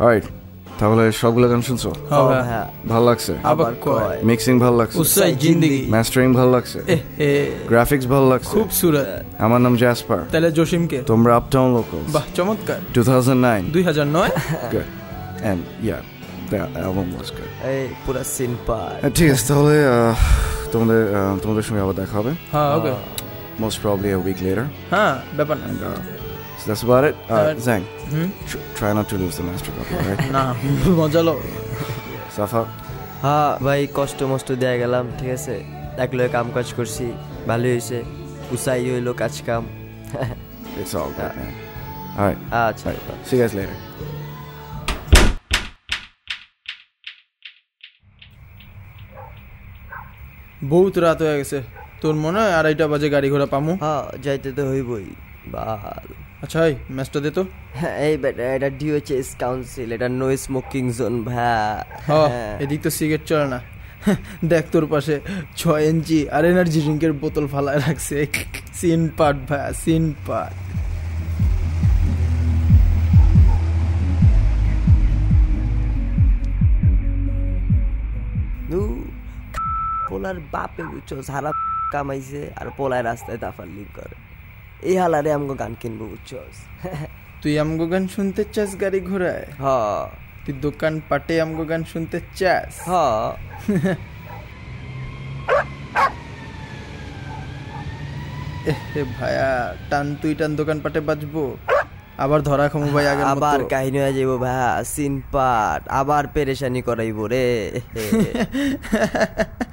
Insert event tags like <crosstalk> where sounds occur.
Alright তাহলে সবগুলো গান শুনছো? হ্যাঁ। হ্যাঁ। ভালো লাগছে? আবার কয়? মিক্সিং ভালো লাগছে। উসাই জিন্দেগি। মাস্টারিং ভালো লাগছে। গ্রাফিক্স ভালো লাগছে। খুবসুরত আমার নাম জাসপার তাহলে জসিমকে? তোমরা আপটাউন লোকালস বাহ চমৎকার। 2009 দুই হাজার নয়? <laughs> Good. And yeah that album was good এই পুরা সিন পার। Uh, ঠিক আছে তাহলে uh, তোমাদের uh, তোমাদের সঙ্গে আবার দেখা হবে। হ্যাঁ ওকে। Most probably a week later হ্যাঁ ব্যাপার না। So that's about it uh, Uh, Zhang hmm tr- try not to lose the master copy right না মজা লো Safa হ্যাঁ ভাই কষ্ট মষ্ট দেয়া গেলাম ঠিক আছে একলো কাম কাজ করছি ভালোই হয়েছে উসাই হইল কাজ কাম it's all good man all right আচ্ছা see you guys later বহুত রাত হয়ে গেছে তোর মনে হয় আড়াইটা বাজে গাড়ি ঘোড়া পামু হ্যাঁ যাইতে তো হইবই বাল আচ্ছা এই ম্যাচটা দে তো। হ্যাঁ, এই বেটা এটা ডিওএইচএস কাউন্সিল এটা নো স্মোকিং জোন ভাই। এদিক তো সিগারেট চলে না। দেখ তোর পাশে ছয় ইঞ্চি আর এনার্জি ড্রিঙ্কের বোতল ফালায় রাখছে। সিন পাট ভাই সিন পাট পোলার বাপে বুঝছ সারা কামাইছে আর পোলায় রাস্তায় দাফাল্লি করে। এই হালারে আমগো গান কিনবো বুঝছ তুই আমগো গান শুনতে চাস গাড়ি ঘোড়ায়? হ। তুই দোকান পাটে আমগো গান শুনতে চাস? হ। <laughs> এ ভাইয়া টান তুই টান দোকান পাটে বাজবো। আবার ধরা খামু ভাই আগের আবার কাহিনী হয়ে যাব ভাই সিন পাট আবার পেরেশানি করাইবো রে। <laughs>